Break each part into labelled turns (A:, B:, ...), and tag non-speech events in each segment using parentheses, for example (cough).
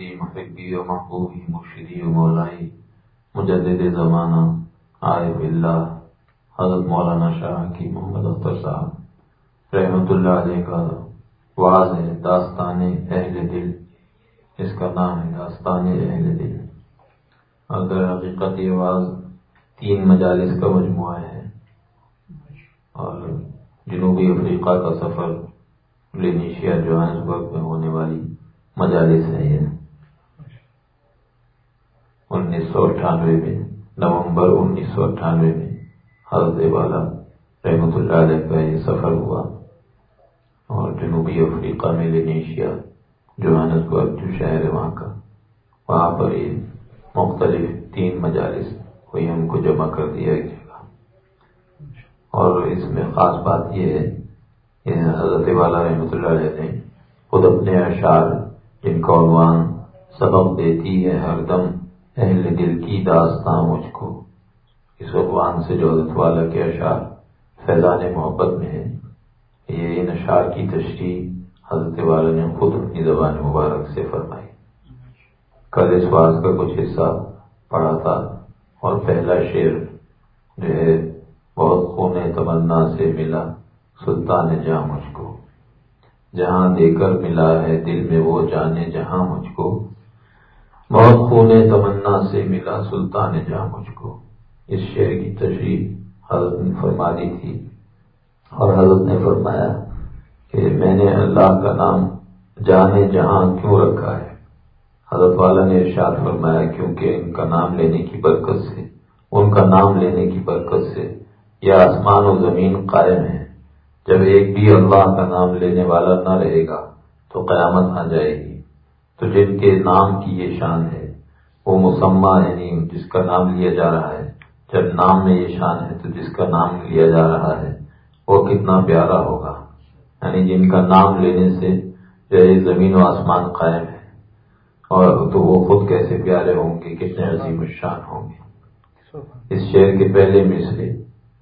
A: حضرتی محبی و محبوبی مرشدی و مولائی، مجدد زمانہ، عارف اللہ حضرت مولانا شاہ کی محمد اختر صاحب رحمۃ اللہ علیہ کا واضح داستان اہل دل، اس کا نام ہے داستان اہل دل۔ اگر حقیقت یہ واض تین مجالس کا مجموعہ ہے۔ اور جنوبی افریقہ کا سفر لینیشیا جوہانسبرگ میں ہونے والی مجالس ہے یہ۔ انیس سو اٹھانوے میں، نومبر انیس سو اٹھانوے میں حضرت والا رحمت اللہ علیہ کا یہ سفر ہوا اور جنوبی افریقہ میں لینیشیا جوہانسبرگ جو شہر ہے وہاں کا، وہاں پر یہ مختلف تین مجالس ہوئی، ہم کو جمع کر دیا ایک جگہ۔ اور اس میں خاص بات یہ ہے کہ حضرت والا رحمۃ اللہ علیہ نے خود اپنے اشعار، جن کا عنوان سبق دیتی ہے ہر دم اہل دل کی داستان مجھ کو۔ اس عنوان سے جو حضرت والا کے اشعار فیضان محبت میں ہے، یہ ان اشعار کی تشریح حضرت والا نے خود اپنی زبان مبارک سے فرمائی۔ کل اس بات کا کچھ حصہ پڑھا تھا اور پہلا شعر جو ہے بہت خون تمنا سے ملا سلطان جہاں مجھ کو۔ جہاں دے کر ملا ہے دل میں وہ جانے جہاں مجھ کو۔ بہت خون تمنا سے ملا سلطان جہاں مجھ کو اس شعر کی تشریح حضرت نے فرما دی تھی اور حضرت نے فرمایا کہ میں نے اللہ کا نام جانے جہاں کیوں رکھا ہے؟ حضرت والا نے ارشاد فرمایا، کیونکہ ان کا نام لینے کی برکت سے، ان کا نام لینے کی برکت سے یہ آسمان و زمین قائم ہے جب ایک بھی اللہ کا نام لینے والا نہ رہے گا تو قیامت آ جائے گی۔ تو جن کے نام کی یہ شان ہے وہ مسمہ یعنی جس کا نام لیا جا رہا ہے، جب نام میں یہ شان ہے تو جس کا نام لیا جا رہا ہے، وہ کتنا پیارا ہوگا۔ یعنی جن کا نام لینے سے جو زمین و آسمان قائم ہے۔ اور تو وہ خود کیسے پیارے ہوں گے؟ کتنے عظیم الشان ہوں گے۔ اس شعر کے پہلے مصرے،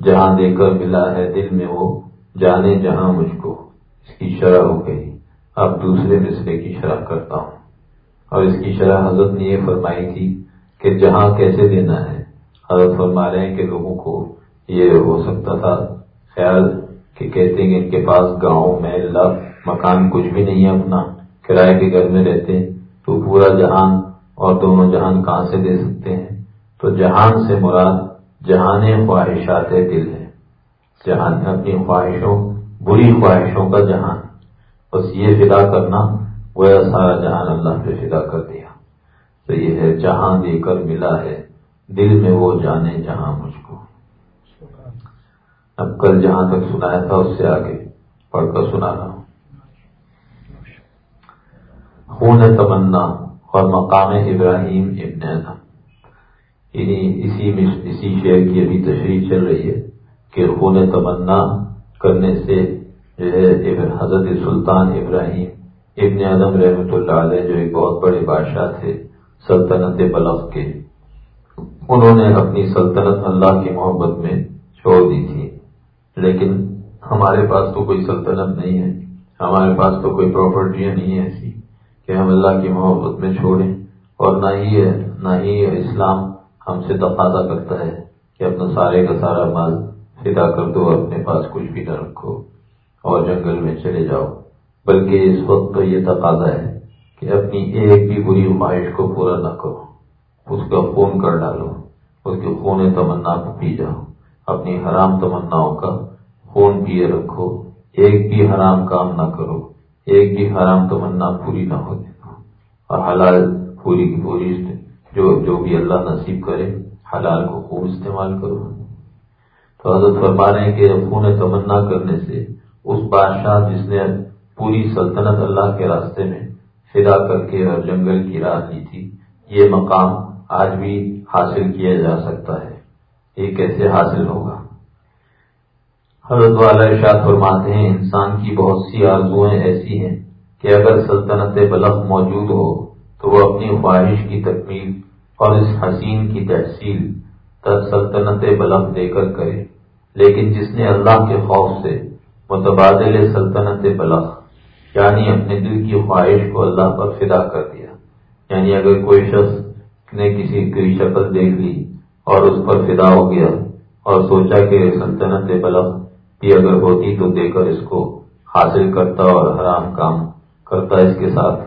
A: جہاں دے کر ملا ہے دل میں وہ، جانے جہاں مجھ کو۔ اس کی شرح ہو گئی۔ اب دوسرے مصرے کی شرح کرتا ہوں۔ اور اس کی شرح حضرت نے یہ فرمائی تھی کہ جہاں کیسے دینا ہے۔ حضرت فرما رہے ہیں کہ لوگوں کو یہ ہو سکتا تھا۔ خیال کہ کہتے ہیں کہ ان کے پاس گاؤں میں مکان کچھ بھی نہیں ہے، اپنا کرائے کے گھر میں رہتے تو پورا جہان اور دونوں جہان کہاں سے دے سکتے ہیں؟ تو جہان سے مراد جہان خواہشات دل ہے۔ جہان اپنی خواہشوں، بری خواہشوں کا جہان۔ بس یہ فدا کرنا وہ سارا جہان اللہ پہ فدا کر دیا۔ تو یہ ہے، جہاں دے کر ملا ہے، دل میں وہ جانے جہاں مجھ کو۔ اب کل جہاں تک سنایا تھا، اس سے آگے پڑھ کر سنا رہا ہوں۔ خون تمنا اور مقام ابراہیم ابن یعنی اسی اسی شعر کی ابھی تشریح چل رہی ہے کہ خون تمنا کرنے سے جو ہے، حضرت سلطان ابراہیم ابن اعظم رحمۃ اللہ علیہ جو ایک بہت بڑے بادشاہ تھے، سلطنت بلغ کے، انہوں نے اپنی سلطنت اللہ کی محبت میں چھوڑ دی تھی۔ لیکن ہمارے پاس تو کوئی سلطنت نہیں ہے، ہمارے پاس تو کوئی پراپرٹیاں نہیں ہیں ایسی کہ ہم اللہ کی محبت میں چھوڑیں۔ اور نہ ہی ہے، نہ ہی اسلام ہم سے تقاضا کرتا ہے کہ اپنا سارے کا سارا مال فدا کر دو، اپنے پاس کچھ بھی نہ رکھو اور جنگل میں چلے جاؤ۔ بلکہ اس وقت تو یہ تقاضا ہے کہ اپنی ایک بھی بری خواہش کو پورا نہ کرو، اس کا خون کر ڈالو، اس کے خون تمنا کو پی جاؤ، اپنی حرام تمناؤں کا خون پیے رکھو، ایک بھی حرام کام نہ کرو، ایک بھی حرام تمنا پوری نہ ہو اور حلال پوری کی پوری جو جو بھی اللہ نصیب کرے، حلال کو خوب استعمال کرو۔ تو حضرت فرما رہے ہیں کہ خون تمنا کرنے سے اس بادشاہ جس نے پوری سلطنت اللہ کے راستے میں فدا کر کے اور جنگل کی راہ لی تھی۔ یہ مقام آج بھی حاصل کیا جا سکتا ہے۔ یہ کیسے حاصل ہوگا؟ حضرت والا ارشاد فرماتے ہیں، انسان کی بہت سی آرزویں ایسی ہیں کہ اگر سلطنت بلخ موجود ہو تو وہ اپنی خواہش کی تکمیل اور اس حسین کی تحصیل سلطنت بلند دے کر کرے۔ لیکن جس نے اللہ کے خوف سے متبادل سلطنت بلخ یعنی اپنے دل کی خواہش کو اللہ پر فدا کر دیا۔ یعنی اگر کوئی شخص نے کسی کی شکل دیکھ لی اور اس پر فدا ہو گیا اور سوچا کہ سلطنت بلب بھی اگر ہوتی تو دے کر اس کو حاصل کرتا اور حرام کام کرتا اس کے ساتھ۔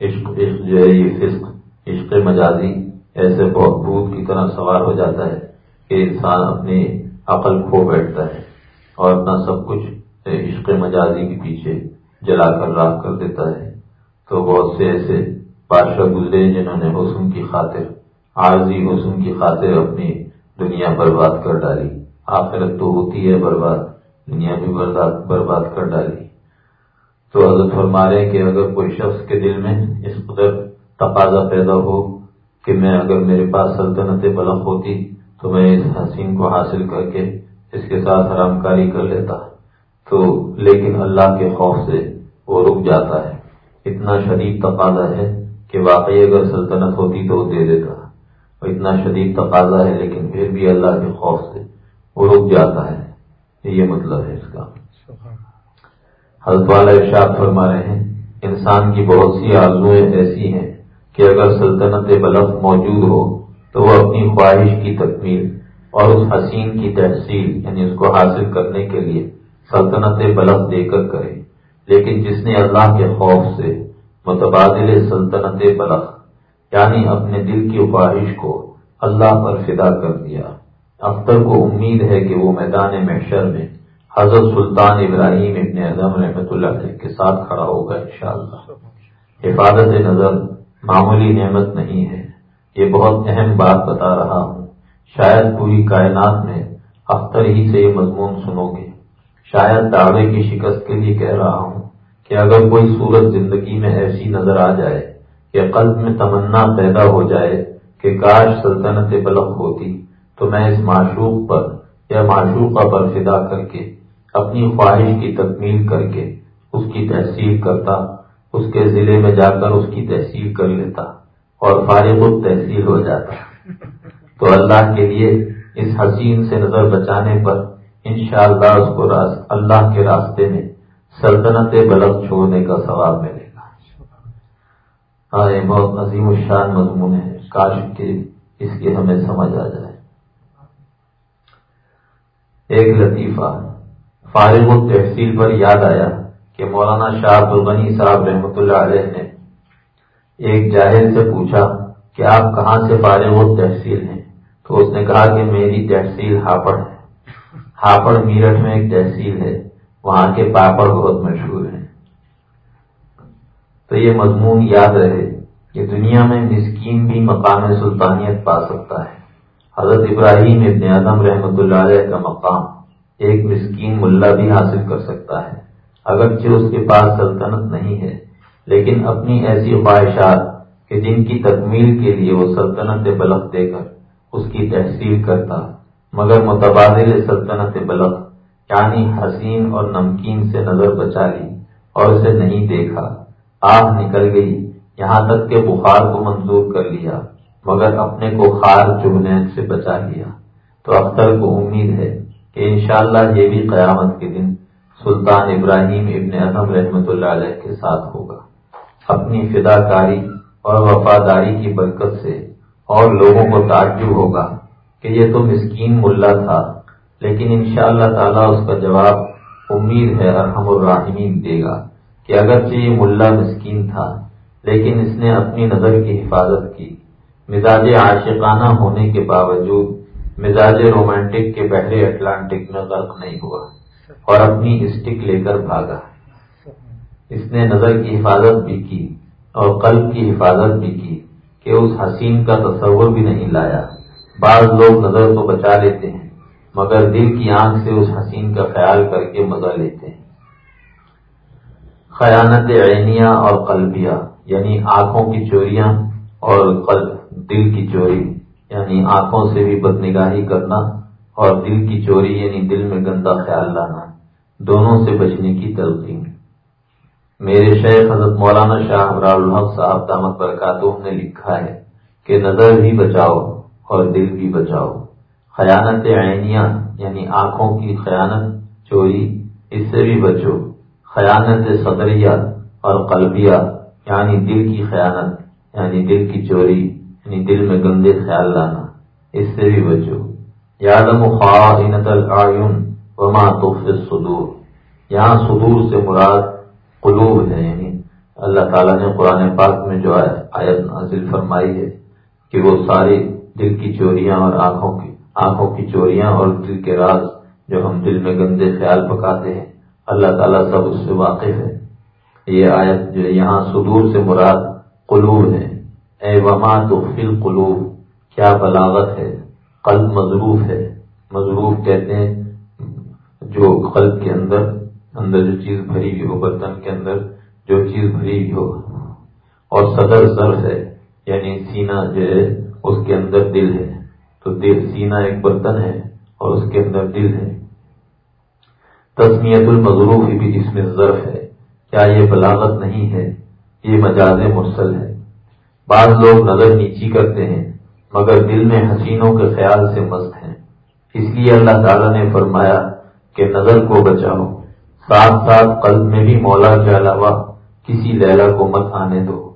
A: عشق عشق جو ہے یہ فسق، عشق مجازی ایسے بہت بھوت کی طرح سوار ہو جاتا ہے کہ انسان اپنی عقل کھو بیٹھتا ہے اور اپنا سب کچھ عشق مجازی کے پیچھے جلا کر راک کر دیتا ہے۔ تو بہت سے ایسے بادشاہ گزرے جنہوں نے حسن کی خاطر، عارضی حسن کی خاطر اپنی دنیا برباد کر ڈالی۔ آخرت تو ہوتی ہے برباد، دنیا بھی برباد کر ڈالی۔ تو حضرت فرما رہے کہ اگر کوئی شخص کے دل میں اس قدر تقاضا پیدا ہو کہ میں اگر میرے پاس سلطنت بلب ہوتی تو میں اس حسین کو حاصل کر کے اس کے ساتھ حرام کاری کر لیتا۔ تو لیکن اللہ کے خوف سے وہ رک جاتا ہے۔ اتنا شدید تقاضا ہے کہ واقعی اگر سلطنت ہوتی تو وہ دے دیتا۔ اور اتنا شدید تقاضا ہے لیکن پھر بھی اللہ کے خوف سے وہ رک جاتا ہے۔ یہ مطلب ہے اس کا۔ حضرت والا ارشاد فرما رہے ہیں انسان کی بہت سی آرزویں ایسی ہیں کہ اگر سلطنت بلف موجود ہو تو وہ اپنی خواہش کی تکمیل اور اس حسین کی تحصیل یعنی اس کو حاصل کرنے کے لیے سلطنت بلف دے کر کرے۔ لیکن جس نے اللہ کے خوف سے متبادل سلطنت بلخ یعنی اپنے دل کی خواہش کو اللہ پر فدا کر دیا۔ اختر کو امید ہے کہ وہ میدان محشر میں حضرت سلطان ابراہیم ابن اعظم رحمۃ اللہ علیہ کے ساتھ کھڑا ہوگا انشاءاللہ۔ حفاظت نظر معمولی نعمت نہیں ہے۔ یہ بہت اہم بات بتا رہا ہوں۔ شاید پوری کائنات میں اختر ہی سے یہ مضمون سنو گے۔ شاید دعوے کی شکست کے لیے کہہ رہا ہوں۔ کہ اگر کوئی صورت زندگی میں ایسی نظر آ جائے کہ قلب میں تمنا پیدا ہو جائے کہ کاش سلطنت بلب ہوتی، تو میں اس معشوق پر یا معشوقہ پر فدا کر کے، اپنی خواہش کی تکمیل کر کے اس کی تحصیل کرتا، اس کے ضلع میں جا کر اس کی تحصیل کر لیتا اور فارغ تحصیل ہو جاتا۔ تو اللہ کے لیے اس حسین سے نظر بچانے پر انشاءاللہ اس کو اللہ کے راستے میں سلطنت بلب چھوڑنے کا ثواب ملے گا۔ ہاں یہ بہت عظیم الشان مضمون ہے۔ کاش کے اس کی ہمیں سمجھ آ جائے۔ ایک لطیفہ۔ فارغ التحصیل پر یاد آیا کہ مولانا شاہ البنی صاحب رحمۃ اللہ علیہ نے ایک جاہل سے پوچھا کہ آپ کہاں سے فارغ التحصیل ہیں؟ تو اس نے کہا کہ میری تحصیل ہاپڑ ہے۔ ہاپڑ میرٹھ میں ایک تحصیل ہے۔ وہاں کے پاپڑ بہت مشہور ہیں۔ تو یہ مضمون یاد رہے کہ دنیا میں مسکین بھی مقام سلطانیت پا سکتا ہے۔ حضرت ابراہیم ابن اعظم رحمۃ اللہ علیہ کا مقام ایک مسکین ملا بھی حاصل کر سکتا ہے۔ اگرچہ اس کے پاس سلطنت نہیں ہے، لیکن اپنی ایسی خواہشات کہ جن کی تکمیل کے لیے وہ سلطنت بلخ دے کر اس کی تحصیل کرتا، مگر متبادل سلطنت بلخ یعنی حسین اور نمکین سے نظر بچا لی اور اسے نہیں دیکھا۔ آہ نکل گئی، یہاں تک کہ بخار کو منظور کر لیا، مگر اپنے کو خار چبھنے سے بچا لیا۔ تو اختر کو امید ہے کہ انشاءاللہ یہ بھی قیامت کے دن سلطان ابراہیم ابن اعظم رحمۃ اللہ علیہ کے ساتھ ہوگا۔ اپنی فدا کاری اور وفاداری کی برکت سے اور لوگوں کو تعجب ہوگا کہ یہ تو مسکین ملا تھا۔ لیکن ان شاء اللہ تعالیٰ اس کا جواب امید ہے ارحم الراحمین دے گا کہ اگرچہ یہ ملا مسکین تھا، لیکن اس نے اپنی نظر کی حفاظت کی۔ مزاج عاشقانہ ہونے کے باوجود مزاج رومانٹک کے بحر اٹلانٹک میں غرق نہیں ہوا اور اپنی اسٹک لے کر بھاگا۔ اس نے نظر کی حفاظت بھی کی اور قلب کی حفاظت بھی کی کہ اس حسین کا تصور بھی نہیں لایا۔ بعض لوگ نظر کو بچا لیتے ہیں مگر دل کی آنکھ سے اس حسین کا خیال کر کے مزہ لیتے ہیں۔ خیانت عینیا اور قلبیہ یعنی آنکھوں کی چوریاں اور قلب، دل کی چوری یعنی آنکھوں سے بھی بد نگاہی کرنا اور دل کی چوری یعنی دل میں گندا خیال لانا، دونوں سے بچنے کی تلقین۔ میرے شیخ حضرت مولانا شاہ الحق صاحب دامت برکاتہ نے لکھا ہے کہ نظر بھی بچاؤ اور دل بھی بچاؤ۔ خیانت عینیاں یعنی آنکھوں کی خیانت، چوری، اس سے بھی بچو، خیانت صدریہ اور قلبیہ یعنی دل کی خیانت یعنی دل کی چوری یعنی دل میں گندے خیال لانا، اس سے بھی بچو۔ یادم خواہت العین وما تخفی الصدور۔ یہاں صدور سے مراد قلوب ہے یعنی اللہ تعالیٰ نے قرآن پاک میں جو آیت نازل فرمائی ہے کہ وہ ساری دل کی چوریاں اور آنکھوں کی آنکھوں کی چوریاں اور دل کے راز جو ہم دل میں گندے خیال پکاتے ہیں۔ اللہ تعالیٰ سب اس سے واقف ہے۔ یہ آیت جو یہاں صدور سے مراد قلوب ہے۔ اے وما تو فل قلوب کیا بلاغت ہے؟ قلب مضروف ہے۔ مضروف کہتے ہیں جو قلب کے اندر اندر جو چیز بھری ہوئی ہو، برتن کے اندر جو چیز بھری ہوئی ہو۔ اور صدر ضرف ہے یعنی سینا جو ہے، اس کے اندر دل ہے۔ تو دل سینا ایک برتن ہے اور اس کے اندر دل ہے۔ تسمیت المضروف بھی اس میں ضرف ہے۔ کیا یہ بلاغت نہیں ہے؟ یہ مجاز مرسل ہے۔ بعض لوگ نظر نیچی کرتے ہیں، مگر دل میں حسینوں کے خیال سے مست ہیں۔ اس لیے اللہ تعالیٰ نے فرمایا کہ نظر کو بچاؤ۔ ساتھ ساتھ قلب میں بھی مولا کے علاوہ کسی لیلا کو مت آنے دو۔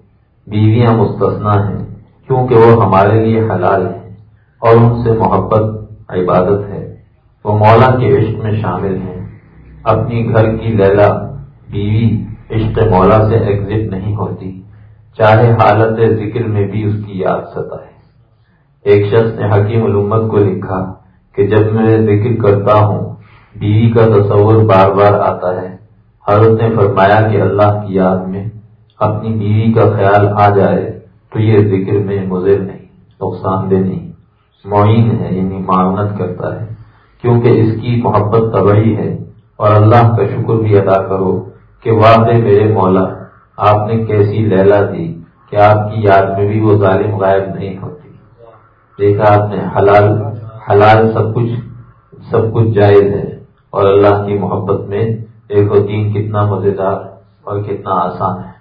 A: بیویاں مستثنا ہیں، کیونکہ وہ ہمارے لیے حلال ہیں۔ اور ان سے محبت عبادت ہے۔ وہ مولا کے عشق میں شامل ہیں۔ اپنی گھر کی لیلا بیوی عشق مولا سے ایگزٹ نہیں ہوتی۔ چاہے حالت ذکر میں بھی اس کی یاد ستا ہے۔ ایک شخص نے حکیم علومت کو لکھا کہ جب میں ذکر کرتا ہوں، بیوی کا تصور بار بار آتا ہے۔ حضرت نے فرمایا کہ اللہ کی یاد میں اپنی بیوی کا خیال آ جائے تو یہ ذکر میں مضر نہیں، نقصان دہ نہیں۔ معین ہے یعنی معاونت کرتا ہے، کیونکہ اس کی محبت طبعی ہے۔ اور اللہ کا شکر بھی ادا کرو کہ واضح میرے مولا، آپ نے کیسی لیلا دی کہ آپ کی یاد میں بھی وہ ظالم غائب نہیں ہوتی۔ دیکھا آپ نے، حلال حلال سب کچھ سب کچھ جائز ہے۔ اور اللہ کی محبت میں دیکھو، دین کتنا مزیدار اور کتنا آسان ہے۔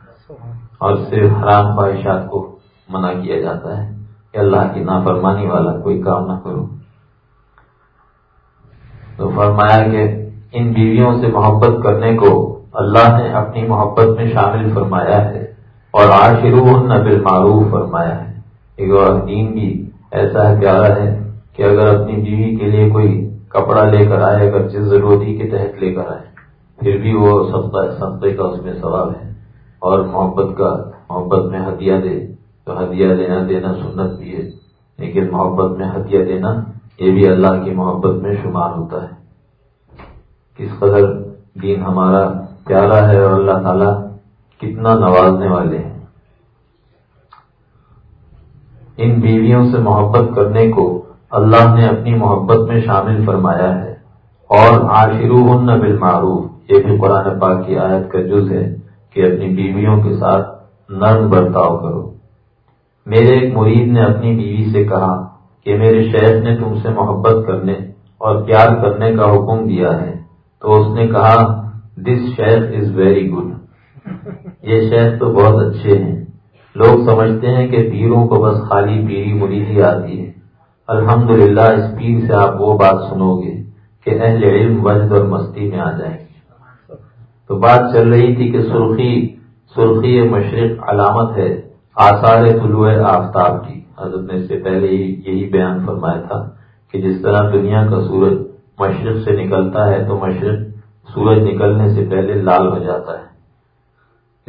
A: اور صرف حرام خواہشات کو منع کیا جاتا ہے۔ کہ اللہ کی نافرمانی والا کوئی کام نہ کرو۔ تو فرمایا کہ ان بیویوں سے محبت کرنے کو اللہ نے اپنی محبت میں شامل فرمایا ہے اور آشرو نبل معروف فرمایا ہے۔ ایک اور دین بھی ایسا ہے پیارا ہے کہ اگر اپنی بیوی کے لیے کوئی کپڑا لے کر آئے اگر جس ضروری کے تحت لے کر آئے، پھر بھی وہ سب کا اس میں ثواب ہے اور محبت کا، محبت میں ہدیہ دے۔ تو ہدیہ دینا دینا سنت بھی ہے، لیکن محبت میں ہدیہ دینا یہ بھی اللہ کی محبت میں شمار ہوتا ہے۔ کس قدر دین ہمارا پیارا ہے اور اللہ تعالیٰ کتنا نوازنے والے ہیں۔ ان بیویوں سے محبت کرنے کو اللہ نے اپنی محبت میں شامل فرمایا ہے۔ اور آشرو ان بالمعروف، یہ بھی قرآن پاک کی آیت کا جز ہے کہ اپنی بیویوں کے ساتھ نرم برتاؤ کرو۔ میرے ایک مرید نے اپنی بیوی سے کہا کہ میرے شیخ نے تم سے محبت کرنے اور پیار کرنے کا حکم دیا ہے۔ تو اس نے کہا دس شیخ از ویری گڈ یہ شیخ تو بہت اچھے ہیں۔ لوگ سمجھتے ہیں کہ پیروں کو بس خالی پیری مریدی آتی ہے۔ الحمدللہ اس پیر سے آپ وہ بات سنو گے کہ اہل علم وجد اور مستی میں آ جائیں۔ گے تو بات چل رہی تھی کہ سرخی سرخی مشرق علامت ہے۔ آثار طلوع آفتاب کی۔ حضرت نے اس سے پہلے ہی یہی بیان فرمایا تھا کہ جس طرح دنیا کا سورج مشرق سے نکلتا ہے تو مشرق سورج نکلنے سے پہلے لال ہو جاتا ہے۔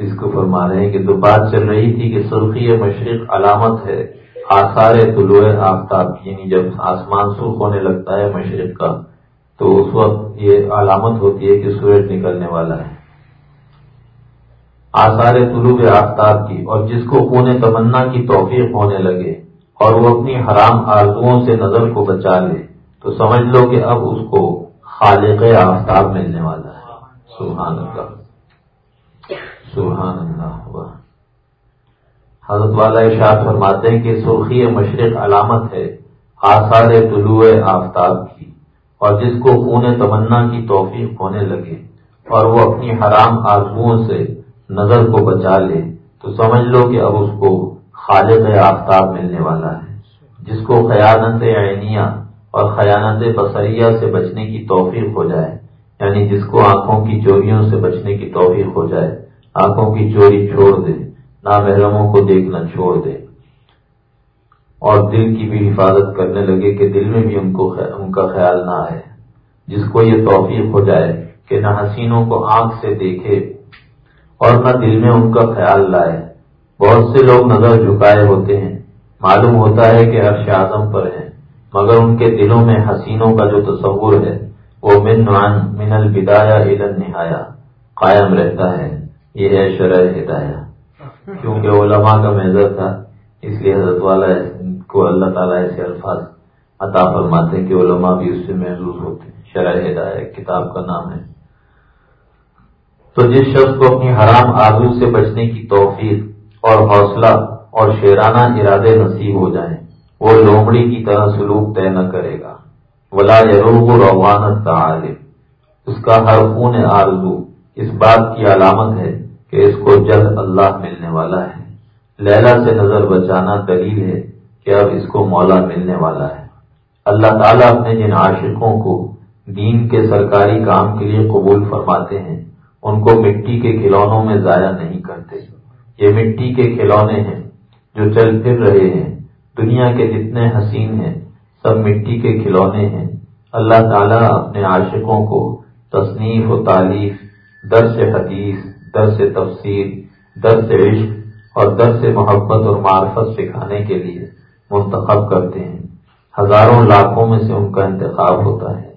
A: اس کو فرما رہے ہیں کہ تو بات چل رہی تھی کہ سرخی مشرق علامت ہے آثار طلوع آفتاب یعنی جب آسمان سرخ ہونے لگتا ہے مشرق کا، تو اس وقت یہ علامت ہوتی ہے کہ سورج نکلنے والا ہے۔ آثار طلوع آفتاب کی اور جس کو خون تمنا کی توفیق ہونے لگے اور وہ اپنی حرام آرزوؤں سے نظر کو بچا لے، تو سمجھ لو کہ اب اس کو خالق آفتاب ملنے والا ہے۔ سبحان اللہ۔ سبحان اللہ۔ حضرت والا اشاعت فرماتے ہیں کہ سرخی مشرق علامت ہے آثار طلوع آفتاب کی اور جس کو خون تمنا کی توفیق ہونے لگے اور وہ اپنی حرام آرزوؤں سے نظر کو بچا لے تو سمجھ لو کہ اب اس کو خالق آفتاب ملنے والا ہے۔ جس کو خیالت عینیہ اور خیانت بصریہ سے بچنے کی توفیق ہو جائے یعنی جس کو آنکھوں کی چوریوں سے بچنے کی توفیق ہو جائے، آنکھوں کی چوری چھوڑ دے، نامحرموں کو دیکھنا چھوڑ دے۔ اور دل کی بھی حفاظت کرنے لگے کہ دل میں بھی ان کو ان کا خیال نہ آئے۔ جس کو یہ توفیق ہو جائے کہ نہ حسینوں کو آنکھ سے دیکھے اور نہ دل میں ان کا خیال لائے۔ بہت سے لوگ نظر جھکائے ہوتے ہیں۔ معلوم ہوتا ہے کہ عرش اعظم پر ہیں، مگر ان کے دلوں میں حسینوں کا جو تصور ہے، وہ من من البدایا الن نہایا قائم رہتا ہے۔ یہ ہے شرح ہدایہ۔ کیونکہ علماء کا محضر تھا، اس لیے حضرت والا کو اللہ تعالیٰ ایسے الفاظ عطا فرماتے ہیں کہ علماء بھی اس سے محظوظ ہوتے ہیں۔ شرح ہدایہ، کتاب کا نام ہے۔ تو جس شخص کو اپنی حرام آلو سے بچنے کی توفیق اور حوصلہ اور شیرانہ ارادے نصیب ہو جائیں، وہ لومڑی کی طرح سلوک طے نہ کرے گا۔ ولا یروغ روانت کا اس کا ہر خون آرزو اس بات کی علامت ہے کہ اس کو جلد اللہ ملنے والا ہے۔ لیلا سے نظر بچانا دلیل ہے کہ اب اس کو مولا ملنے والا ہے۔ اللہ تعالیٰ اپنے جن عاشقوں کو دین کے سرکاری کام کے لیے قبول فرماتے ہیں ان کو مٹی کے کھلونوں میں ضائع نہیں کرتے۔ یہ مٹی کے کھلونے ہیں جو چل پھر رہے ہیں۔ دنیا کے جتنے حسین ہیں، سب مٹی کے کھلونے ہیں۔ اللہ تعالیٰ اپنے عاشقوں کو تصنیف و تعلیف، درس حدیث، درس تفسیر، درس عشق اور درس محبت اور معرفت سکھانے کے لیے منتخب کرتے ہیں۔ ہزاروں لاکھوں میں سے ان کا انتخاب ہوتا ہے۔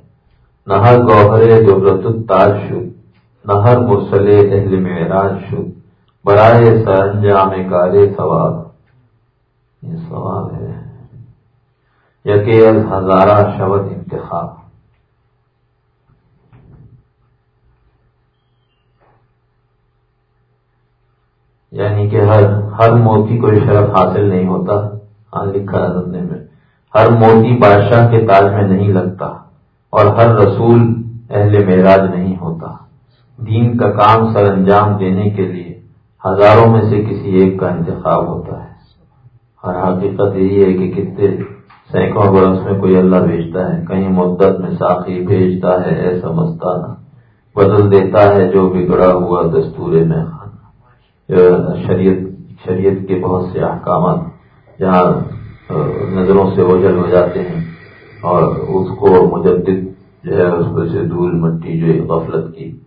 A: نہ ہر گوہرے جو رت شد نہ ہر مرسل اہل معراج شد برائے سر انجام کارے ثواب۔ یہ سوال ہے۔ یقین ہزارہ شبد انتخاب۔ یعنی کہ ہر ہر موتی کو شرف حاصل نہیں ہوتا ہاں لکھا ہے میں ہر موتی بادشاہ کے تاج میں نہیں لگتا اور ہر رسول اہل معراج نہیں ہوتا۔ دین کا کام سر انجام دینے کے لیے ہزاروں میں سے کسی ایک کا انتخاب ہوتا ہے۔ اور حقیقت یہی ہے کہ کتنے سینکڑوں برس میں کوئی اللہ بھیجتا ہے کہیں مدت میں ساخی بھیجتا ہے ایسا مستانہ بدل دیتا ہے جو بگڑا ہوا دستور میں شریعت شریعت کے بہت سے احکامات جہاں نظروں سے اوجل ہو جاتے ہیں۔ اور اس کو مجدد جو ہے، اس کو سے دھول مٹی جو غفلت کی۔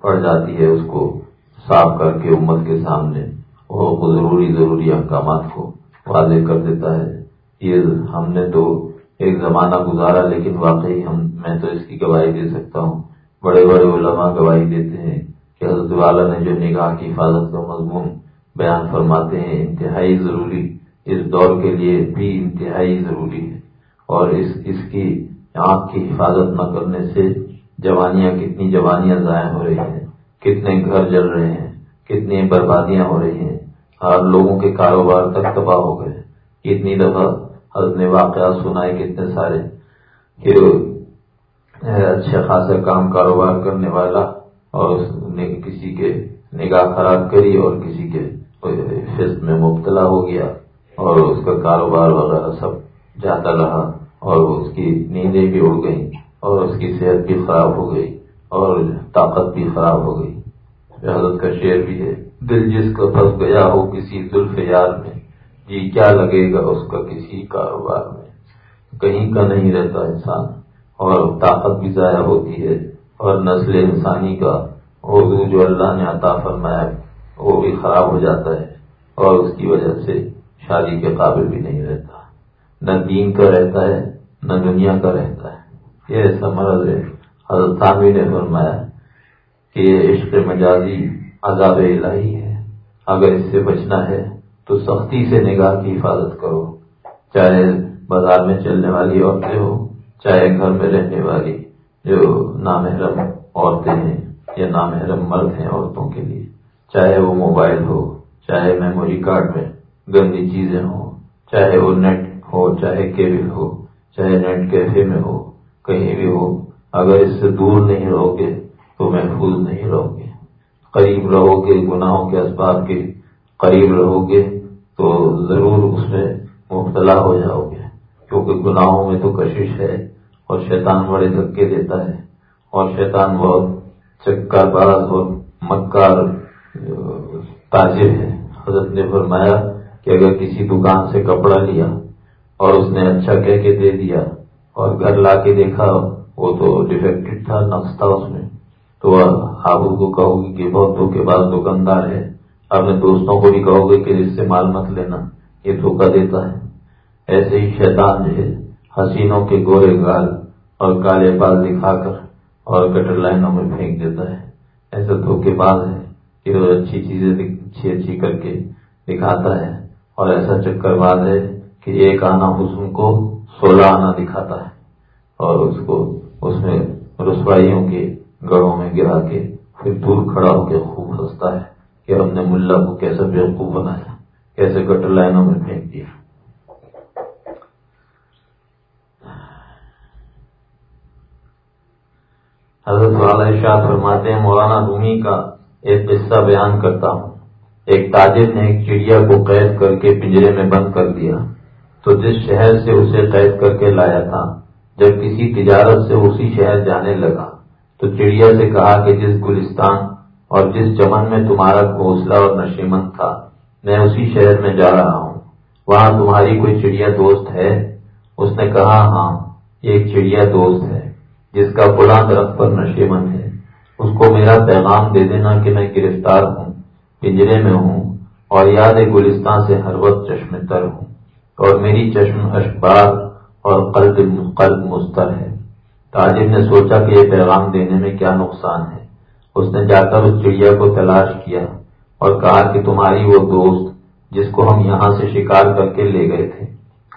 A: پڑ جاتی ہے اس کو صاف کر کے امت کے سامنے وہ ضروری ضروری احکامات کو واضح کر دیتا ہے۔ یہ ہم نے تو ایک زمانہ گزارا لیکن واقعی ہم میں تو اس کی گواہی دے سکتا ہوں۔ بڑے بڑے علماء گواہی دیتے ہیں کہ حضرت والا نے جو نگاہ کی حفاظت کا مضمون بیان فرماتے ہیں، انتہائی ضروری، اس دور کے لیے بھی انتہائی ضروری ہے اور اس اس کی آنکھ کی حفاظت نہ کرنے سے جوانیاں، کتنی جوانیاں ضائع ہو رہی ہیں، کتنے گھر جل رہے ہیں، کتنی بربادیاں ہو رہی ہیں ہر لوگوں کے کاروبار تک تباہ ہو گئے۔ کتنی دفعہ حضرت نے واقعات سنائے کتنے سارے کہ اچھے خاصا کام کاروبار کرنے والا اور اس نے کسی کے نگاہ خراب کری اور کسی کے فسٹ میں مبتلا ہو گیا اور اس کا کاروبار وغیرہ سب جاتا رہا اور اس کی نیندیں بھی اڑ گئیں۔ اور اس کی صحت بھی خراب ہو گئی اور طاقت بھی خراب ہو گئی۔ حضرت کا شعر بھی ہے۔ دل جس کا پھنس گیا ہو کسی زلف یار میں جی کیا لگے گا اس کا کسی کاروبار میں؟ کہیں کا نہیں رہتا انسان۔ اور طاقت بھی ضائع ہوتی ہے۔ اور نسل انسانی کا اردو جو اللہ نے عطا فرمایا وہ بھی خراب ہو جاتا ہے۔ اور اس کی وجہ سے شادی کے قابل بھی نہیں رہتا۔ نہ دین کا رہتا ہے، نہ دنیا کا رہتا ہے۔ یہ ایسا مرض ہے حضرت ثانوی نے فرمایا کہ یہ عشق مجازی عذاب الہی ہے۔ اگر اس سے بچنا ہے تو سختی سے نگاہ کی حفاظت کرو۔ چاہے بازار میں چلنے والی عورتیں ہو چاہے گھر میں رہنے والی جو نامحرم عورتیں ہیں یا نامحرم مرد ہیں عورتوں کے لیے۔ چاہے وہ موبائل ہو، چاہے میموری کارڈ میں گندی چیزیں ہوں، چاہے وہ نیٹ ہو، چاہے کیبل ہو، چاہے نیٹ کیفے میں ہو کہیں بھی ہو، اگر اس سے دور نہیں رہو گے تو محفوظ نہیں رہو گے۔ قریب رہو گے گناہوں کے اسباب کے، قریب رہو گے تو ضرور اس میں مبتلا ہو جاؤ گے۔ کیونکہ گناہوں میں تو کشش ہے اور شیطان بڑے دھکے دیتا ہے۔ اور شیطان بہت چکر باز اور مکار، تاجر ہے۔ حضرت نے فرمایا کہ اگر کسی دکان سے کپڑا لیا اور اس نے اچھا کہہ کے دے دیا اور گھر لا کے دیکھا، وہ تو ڈیفیکٹڈ تھا، نقص تھا اس میں۔ تو آپ کو کہو گے کہ بہت دھوکے بعد دکاندار ہے۔ اپنے دوستوں کو بھی کہو گے کہ اس سے مال مت لینا، یہ دھوکہ دیتا ہے۔ ایسے ہی شیطان جو ہے، حسینوں کے گورے گال اور کالے بال دکھا کر اور کٹر لائنوں میں پھینک دیتا ہے۔ ایسا دھوکے باز ہے کہ وہ اچھی چیزیں اچھی اچھی کر کے دکھاتا ہے۔ اور ایسا چکر باز ہے کہ ایک آنا حسن کو سولہ آنا دکھاتا ہے اور اس کو اس میں رسوائیوں کے گڑوں میں گرا کے پھر دور کھڑا ہو کے خوب ہنستا ہے کہ ہم نے ملا کو کیسے بیوقوف بنایا، کیسے گٹر لائنوں میں پھینک دیا۔ حضرت والا شاہ فرماتے ہیں، مولانا رومی کا ایک قصہ بیان کرتا ہوں۔ ایک تاجر نے ایک چڑیا کو قید کر کے پنجرے میں بند کر دیا۔ تو جس شہر سے اسے قید کر کے لایا تھا، جب کسی تجارت سے اسی شہر جانے لگا، تو چڑیا سے کہا کہ جس گلستان اور جس چمن میں تمہارا گھونسلہ اور نشیمن تھا، میں اسی شہر میں جا رہا ہوں۔ وہاں تمہاری کوئی چڑیا دوست ہے؟ اس نے کہا ہاں ایک چڑیا دوست ہے، جس کا بلا درخت پر نشیمن ہے۔ اس کو میرا پیغام دے دینا کہ میں گرفتار ہوں، پنجرے میں ہوں اور یاد گلستان سے ہر وقت چشم تر ہوں۔ اور میری چشم اشبار اور قلب قلب مستر ہے۔ تاجر نے سوچا کہ یہ پیغام دینے میں کیا نقصان ہے۔ اس نے جا کر اس چڑیا کو تلاش کیا اور کہا کہ تمہاری وہ دوست جس کو ہم یہاں سے شکار کر کے لے گئے تھے۔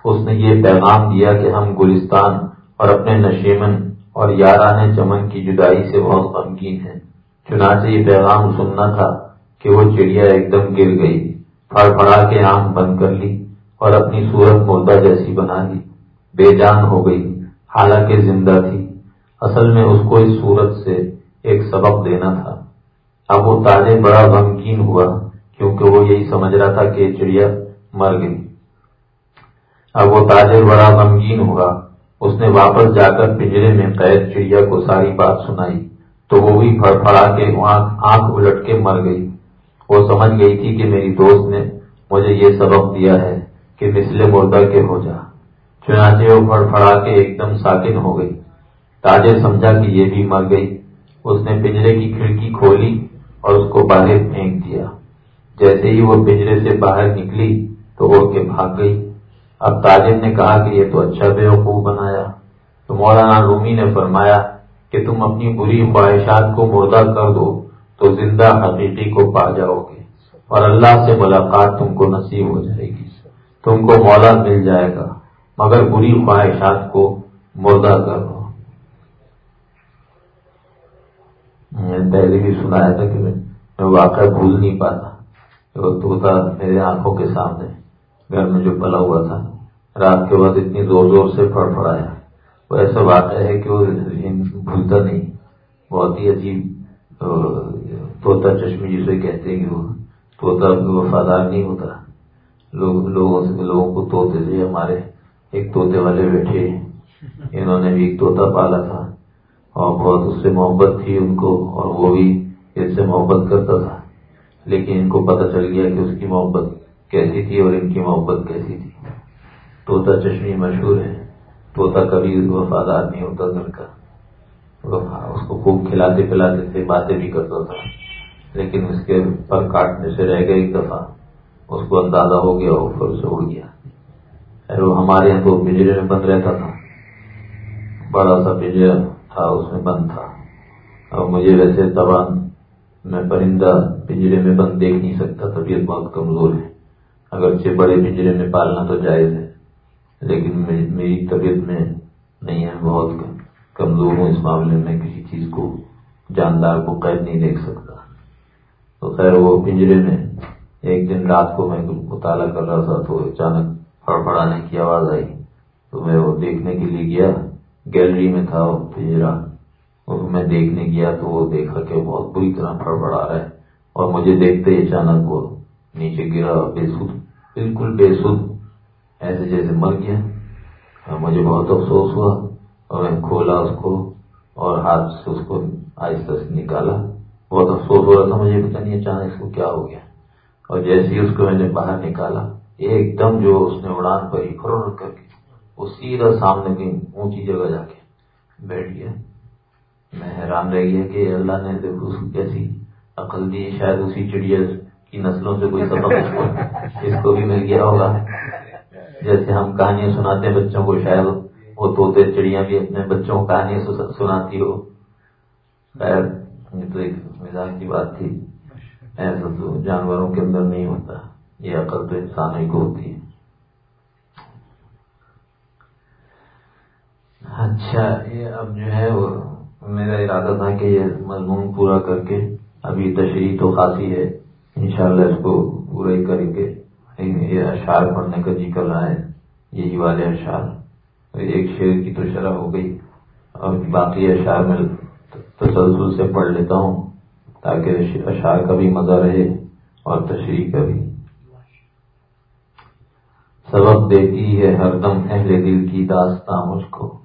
A: اس نے یہ پیغام دیا کہ ہم گلستان اور اپنے نشیمن اور یاران چمن کی جدائی سے بہت غمگین ہیں۔ چنانچہ یہ پیغام سننا تھا کہ وہ چڑیا ایک دم گر گئی، پھڑ پڑا کے آنکھ بند کر لی۔ اور اپنی صورت مردہ جیسی بنا لی بے جان ہو گئی، حالانکہ زندہ تھی۔ اصل میں اس کو اس صورت سے ایک سبق دینا تھا۔ اب وہ تاجر بڑا غمکین ہوا، کیونکہ وہ یہی سمجھ رہا تھا کہ چڑیا مر گئی۔ اب وہ تاجر بڑا غمگین ہوا۔ اس نے واپس جا کر پنجرے میں قید چڑیا کو ساری بات سنائی۔ تو وہ بھی پھڑ پھڑا کے آنکھ الٹ کے مر گئی۔ وہ سمجھ گئی تھی کہ میری دوست نے مجھے یہ سبق دیا ہے۔ کہ مسلے مردہ کے ہو جا۔ چنانچہ وہ پھڑ پھڑا کے ایک دم ساکن ہو گئی۔ تاجر سمجھا کہ یہ بھی مر گئی۔ اس نے پنجرے کی کھڑکی کھولی اور اس کو باہر پھینک دیا۔ جیسے ہی وہ پنجرے سے باہر نکلی تو اڑ کے بھاگ گئی۔ اب تاجر نے کہا کہ یہ تو اچھا بے وقوف بنایا۔ تو مولانا رومی نے فرمایا کہ تم اپنی بری خواہشات کو مردہ کر دو تو زندہ حقیقی کو پا جاؤ گے اور اللہ سے ملاقات تم کو نصیب ہو جائے گی۔ تم کو مولا مل جائے گا، مگر بری خواہشات کو مردہ کر دو۔ پہلے بھی سنایا تھا کہ میں واقعہ بھول نہیں پاتا۔ طوطا میرے آنکھوں کے سامنے گھر میں جو پلا ہوا تھا، رات کے بعد اتنی زور زور سے پڑ پڑایا وہ ایسا واقعہ ہے کہ وہ بھولتا نہیں۔ بہت ہی عجیب طوطا چشمی جسے کہتے ہیں کہ وہ طوطا وفادار نہیں ہوتا۔ لوگ لوگوں سے لوگوں کو طوطے سے ہمارے ایک طوطے والے بیٹھے۔ انہوں نے بھی ایک طوطا پالا تھا۔ اور بہت اس سے محبت تھی ان کو، اور وہ بھی اس سے محبت کرتا تھا۔ لیکن ان کو پتہ چل گیا کہ اس کی محبت کیسی تھی اور ان کی محبت کیسی تھی۔ طوطا چشمی مشہور ہے۔ طوطا کبھی وفادار نہیں ہوتا گھر کا۔ اس کو خوب کھلاتے پلاتے تھے، باتیں بھی کرتا تھا۔ لیکن اس کے پر کاٹنے سے رہ گئے ایک دفعہ اس کو اندازہ ہو گیا وہ پھر سے اڑ گیا۔ وہ ہمارے یہاں تو پنجرے میں بند رہتا تھا۔ بڑا سا پنجرا تھا، اس میں بند تھا۔ اور مجھے ویسے زبان میں پرندہ پنجرے میں بند دیکھ نہیں سکتا، طبیعت بہت کمزور ہے۔ اگرچہ بڑے پنجرے میں پالنا تو جائز ہے، لیکن میری طبیعت میں نہیں ہے، بہت کمزور ہوں۔ اس معاملے میں کسی چیز کو، جاندار کو قید نہیں دیکھ سکتا۔ تو خیر، وہ پنجرے میں ایک دن رات کو میں مطالعہ کر رہا تھا تو اچانک پڑ پڑانے کی آواز آئی۔ تو میں وہ دیکھنے کے لیے گیا۔ گیلری میں تھا وہ پنجرا میں دیکھنے گیا تو وہ دیکھا کہ بہت بری طرح پڑ پڑا رہا ہے۔ اور مجھے دیکھتے ہی اچانک وہ نیچے گرا۔ بے سود بالکل بے سود ایسے جیسے مر گیا۔ مجھے بہت افسوس ہوا۔ اور میں کھولا اس کو اور ہاتھ سے اس کو آہستہ سے نکالا۔ بہت افسوس ہو رہا تھا مجھے پتا نہیں اچانک اس کو کیا ہو گیا۔ اور جیسے ہی اس کو میں نے باہر نکالا ایک دم جو اس نے اڑان پری کر کے، وہ سیدھا سامنے کی اونچی جگہ جا کے بیٹھ گیا۔ میں حیران رہ گیا کہ اللہ نے اس کو کیسی عقل دی، شاید اسی چڑیا کی نسلوں سے کوئی سبق اس کو اس کو بھی مل گیا ہوگا۔ جیسے ہم کہانیاں سناتے ہیں بچوں کو، شاید وہ توتے چڑیاں بھی اپنے بچوں کو کہانیاں سناتی ہو۔ خیر، یہ تو ایک مزاج کی بات تھی۔ ایسا تو جانوروں کے اندر نہیں ہوتا۔ یہ عقل تو انسان ہی کو ہوتی ہے۔ اچھا یہ اب جو ہے وہ میرا ارادہ تھا کہ یہ مضمون پورا کر کے ابھی تشریح تو خاصی ہے۔ انشاءاللہ اس کو پورا ہی کریں گے۔ یہ اشعار پڑھنے کا جی کر رہا ہے۔ یہی والے اشعار۔ ایک شعر کی تو شرح ہو گئی۔ اور باقی اشعار میں تسلسل سے پڑھ لیتا ہوں۔ تاکہ اشعار کا بھی مزہ رہے اور تشریح کا بھی۔ سبق دیتی ہے ہر دم اہل دل کی داستان مجھ کو۔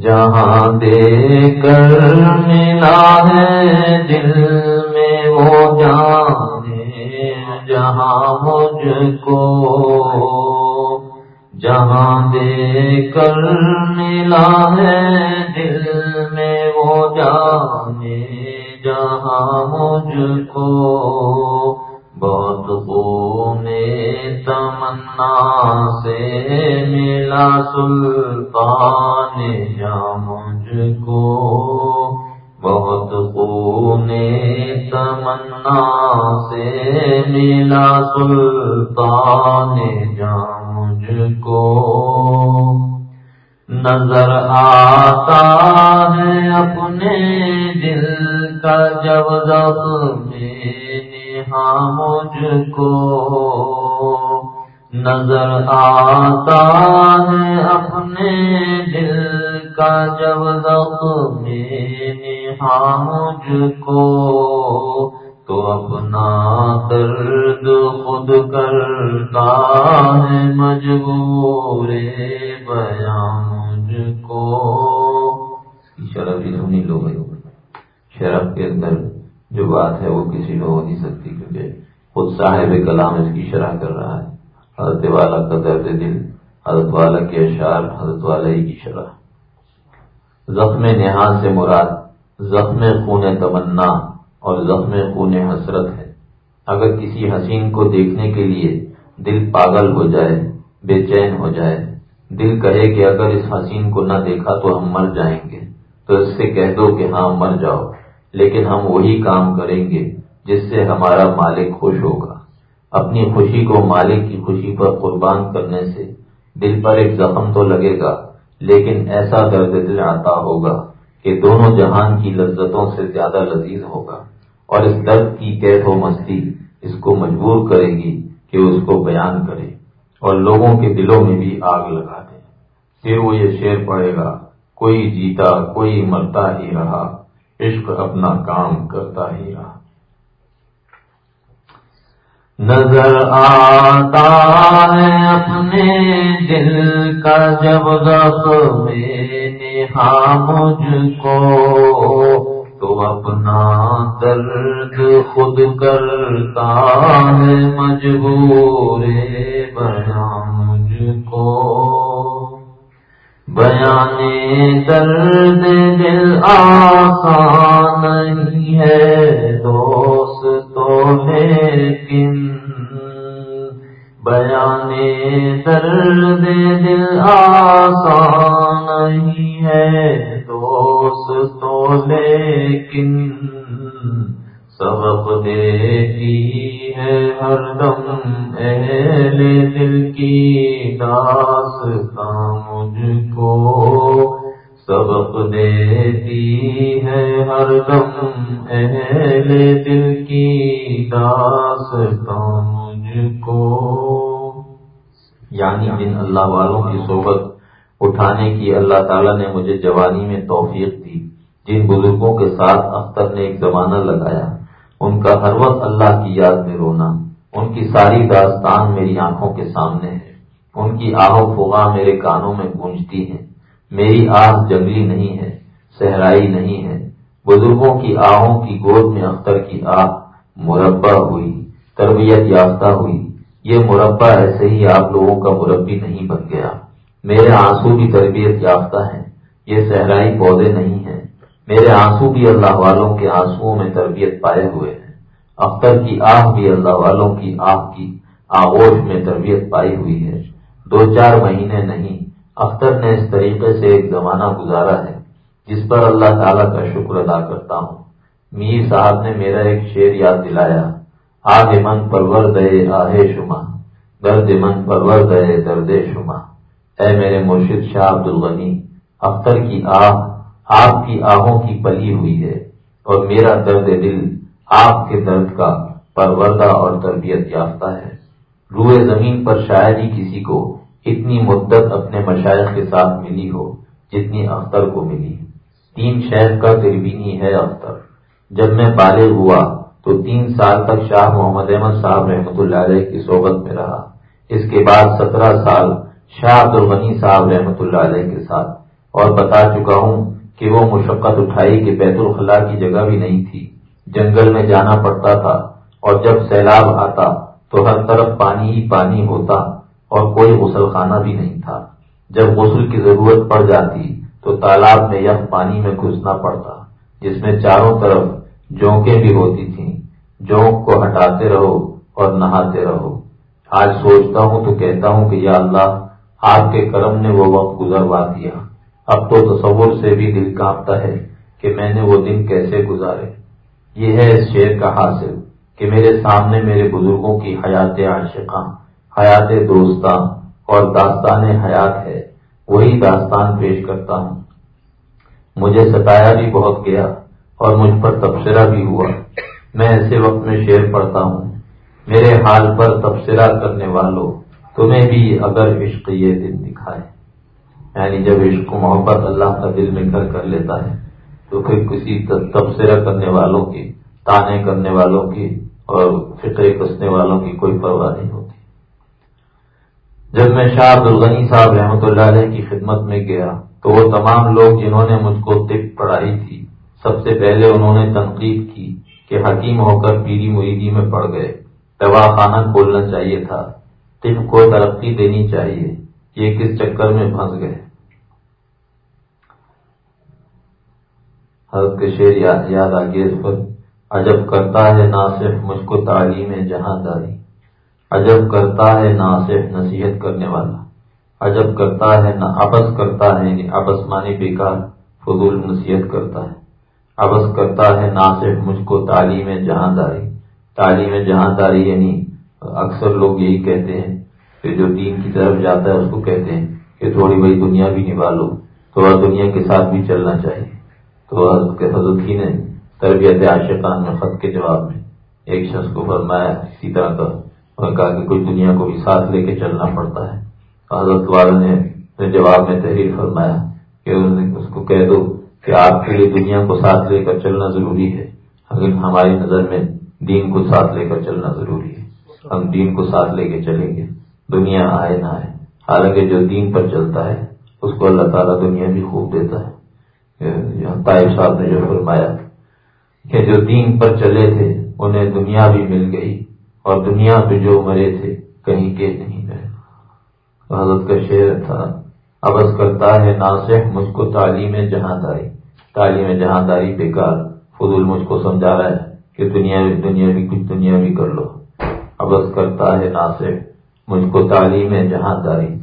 A: جہاں دے کر ملا ہے دل میں وہ جانے، جہاں مجھ کو۔ جہاں دے کر ملا ہے دل میں وہ جانے جہاں مجھ کو بہت میں تمنا سے ملا سلطان یا مجھ کو بہت میں تمنا سے ملا سلطان جام کو نظر آتا ہے اپنے دل کا جب میں ہاں مجھ کو۔ نظر آتا ہے اپنے دل کا جب میں ہاں مجھ کو۔ تو اپنا درد خود کرتا ہے مجبور بیان۔ مجھ کو شرح بھی سنی لو گئی۔ شرح کے اندر جو بات ہے وہ کسی کو ہو نہیں سکتی کیونکہ خود صاحب کلام اس کی شرح کر رہا ہے۔ حضرت والا کا درد دل، حضرت والا کے اشعار، حضرت والا ہی کی شرح۔ زخم نہاد سے مراد زخم خون تمنا اور زخم خون حسرت ہے۔ اگر کسی حسین کو دیکھنے کے لیے دل پاگل ہو جائے، بے چین ہو جائے دل کہے کہ اگر اس حسین کو نہ دیکھا تو ہم مر جائیں گے۔ تو اس سے کہہ دو کہ ہاں مر جاؤ۔ لیکن ہم وہی کام کریں گے جس سے ہمارا مالک خوش ہوگا۔ اپنی خوشی کو مالک کی خوشی پر قربان کرنے سے دل پر ایک زخم تو لگے گا، لیکن ایسا درد دل آتا ہوگا کہ دونوں جہان کی لذتوں سے زیادہ لذیذ ہوگا۔ اور اس درد کی قید و مستی اس کو مجبور کرے گی کہ اس کو بیان کرے۔ اور لوگوں کے دلوں میں بھی آگ لگائے۔ پھر وہ یہ شعر پڑے گا، کوئی جیتا، کوئی مرتا ہی رہا، عشق اپنا کام کرتا ہی رہا۔ نظر آتا ہے اپنے دل کا جب ہاں مجھ کو تو اپنا درد خود کرتا ہے مجبور بیان مجھ کو۔ بیان درد دل آسان نہیں ہے دوست تو لیکن بیان درد دل آسان نہیں ہے دوست تو لیکن سبق دیتی ہے، ہر دم اہل دل کی داستان۔ کو سبق دیتی ہے ہر دم اہل دل کی داستان مجھ کو۔ یعنی جن اللہ والوں کی صحبت اٹھانے کی اللہ تعالیٰ نے مجھے جوانی میں توفیق دی، جن بزرگوں کے ساتھ اختر نے ایک زمانہ لگایا۔ ان کا ہر وقت اللہ کی یاد میں رونا، ان کی ساری داستان میری آنکھوں کے سامنے۔ ہے ان کی آہو فغا میرے کانوں میں گونجتی ہے میری آہ جنگلی نہیں ہے، صحرائی نہیں ہے۔ بزرگوں کی آہوں کی گود میں اختر کی آہ مربع ہوئی، تربیت یافتہ ہوئی۔ یہ مربع ایسے ہی آپ لوگوں کا مربی نہیں بن گیا۔ میرے آنسو بھی تربیت یافتہ ہیں، یہ صحرائی پودے نہیں ہیں۔ میرے آنسو بھی اللہ والوں کے آنسو میں تربیت پائے ہوئے ہیں۔ اختر کی آہ بھی اللہ والوں کی آہ کی آغوش میں تربیت پائی ہوئی ہے۔ دو چار مہینے نہیں، اختر نے اس طریقے سے ایک زمانہ گزارا ہے، جس پر اللہ تعالیٰ کا شکر ادا کرتا ہوں۔ میر صاحب نے میرا ایک شعر یاد دلایا۔ آہ من پرور دے آہ شما درد من پرور دے درد شما اے میرے مرشد شاہ عبد الغنی اختر کی آہ، آپ کی آہوں کی پلی ہوئی ہے، اور میرا درد دل آپ کے درد کا پروردہ اور تربیت یافتہ ہے۔ روئے زمین پر شاید ہی کسی کو اتنی مدت اپنے مشائق کے ساتھ ملی ہو جتنی اختر کو ملی تین شیخ کا تربینی ہے اختر۔ جب میں بالغ ہوا تو تین سال تک شاہ محمد احمد صاحب رحمۃ اللہ علیہ کی صحبت میں رہا۔ اس کے بعد سترہ سال شاہ عبد الغنی صاحب رحمۃ اللہ علیہ کے ساتھ۔ اور بتا چکا ہوں کہ وہ مشقت اٹھائی کہ بیت الخلاء کی جگہ بھی نہیں تھی۔ جنگل میں جانا پڑتا تھا اور جب سیلاب آتا تو ہر طرف پانی ہی پانی ہوتا۔ اور کوئی غسل خانہ بھی نہیں تھا۔ جب غسل کی ضرورت پڑ جاتی تو تالاب میں یہ پانی میں گھسنا پڑتا، جس میں چاروں طرف جونکیں بھی ہوتی تھیں۔ جونک کو ہٹاتے رہو اور نہاتے رہو۔ آج سوچتا ہوں تو کہتا ہوں کہ یا اللہ، آپ کے کرم نے وہ وقت گزروا دیا۔ اب تو تصور سے بھی دل کانپتا ہے کہ میں نے وہ دن کیسے گزارے۔ یہ ہے اس شعر کا حاصل کہ میرے سامنے میرے بزرگوں کی حیات عاشقاں۔ حیات دوستاں اور داستان حیات ہے، وہی داستان پیش کرتا ہوں۔ مجھے ستایا بھی بہت گیا اور مجھ پر تبصرہ بھی ہوا۔ میں ایسے وقت میں شعر پڑھتا ہوں۔ میرے حال پر تبصرہ کرنے والوں تمہیں بھی اگر عشق یہ دن دکھائے۔ یعنی جب عشق و محبت اللہ کا دل میں گھر کر لیتا ہے، تو پھر کسی تبصرہ کرنے والوں کی، تانے کرنے والوں کی اور فکرے کسنے والوں کی کوئی پرواہ نہیں ہوتی۔ جب میں شاہ عبد الغنی صاحب رحمۃ اللہ علیہ کی خدمت میں گیا تو وہ تمام لوگ جنہوں نے مجھ کو طب پڑھائی تھی، سب سے پہلے انہوں نے تنقید کی کہ حکیم ہو کر پیری مریدی میں پڑ گئے۔ دوا خانہ کھولنا چاہیے تھا، طب کو ترقی دینی چاہیے۔ یہ کس چکر میں پھنس گئے؟ حضرت کے شیر یاد آگے اس پر عجب کرتا ہے نہ صرف مجھ کو تعلیم جہاں داری۔ عجب کرتا ہے نہ صرف نصیحت کرنے والا، عجب کرتا ہے نہ ابس کرتا ہے یعنی ابس مانی بیکار، فضول نصیحت کرتا ہے۔ ابس کرتا ہے نہ صرف مجھ کو تعلیم جہاں داری تعلیم جہاں داری یعنی اکثر لوگ یہی کہتے ہیں، کہ جو دین کی طرف جاتا ہے اس کو کہتے ہیں کہ تھوڑی بڑی دنیا بھی نبھالو تھوڑا دنیا کے ساتھ بھی چلنا چاہیے۔ تو حضرت ہی نے تربیت عاشقان میں، خط کے جواب میں، ایک شخص کو فرمایا، اسی طرح کا اور کہا کہ کچھ دنیا کو بھی ساتھ لے کے چلنا پڑتا ہے۔ حضرت والا نے جواب میں تحریر فرمایا کہ اس کو کہہ دو کہ آپ کے لیے دنیا کو ساتھ لے کر چلنا ضروری ہے، اگر ہماری نظر میں دین کو ساتھ لے کر چلنا ضروری ہے۔ ہم دین کو ساتھ لے کے چلیں گے، دنیا آئے نہ آئے۔ حالانکہ جو دین پر چلتا ہے، اس کو اللہ تعالیٰ دنیا بھی خوب دیتا ہے۔ طائف صاحب نے جو فرمایا کہ جو دین پر چلے تھے، انہیں دنیا بھی مل گئی۔ اور دنیا پہ جو مرے تھے کہیں کے نہیں گئے۔ حضرت کا شعر تھا ابز کرتا ہے ناصح مجھ کو تعلیم جہاں داری تعلیم جہاں داری بیکار، فضول مجھ کو سمجھا رہا ہے کہ دنیا دنیا بھی کچھ دنیا بھی کر لو۔ ابز کرتا ہے ناصح مجھ کو تعلیم جہاں داری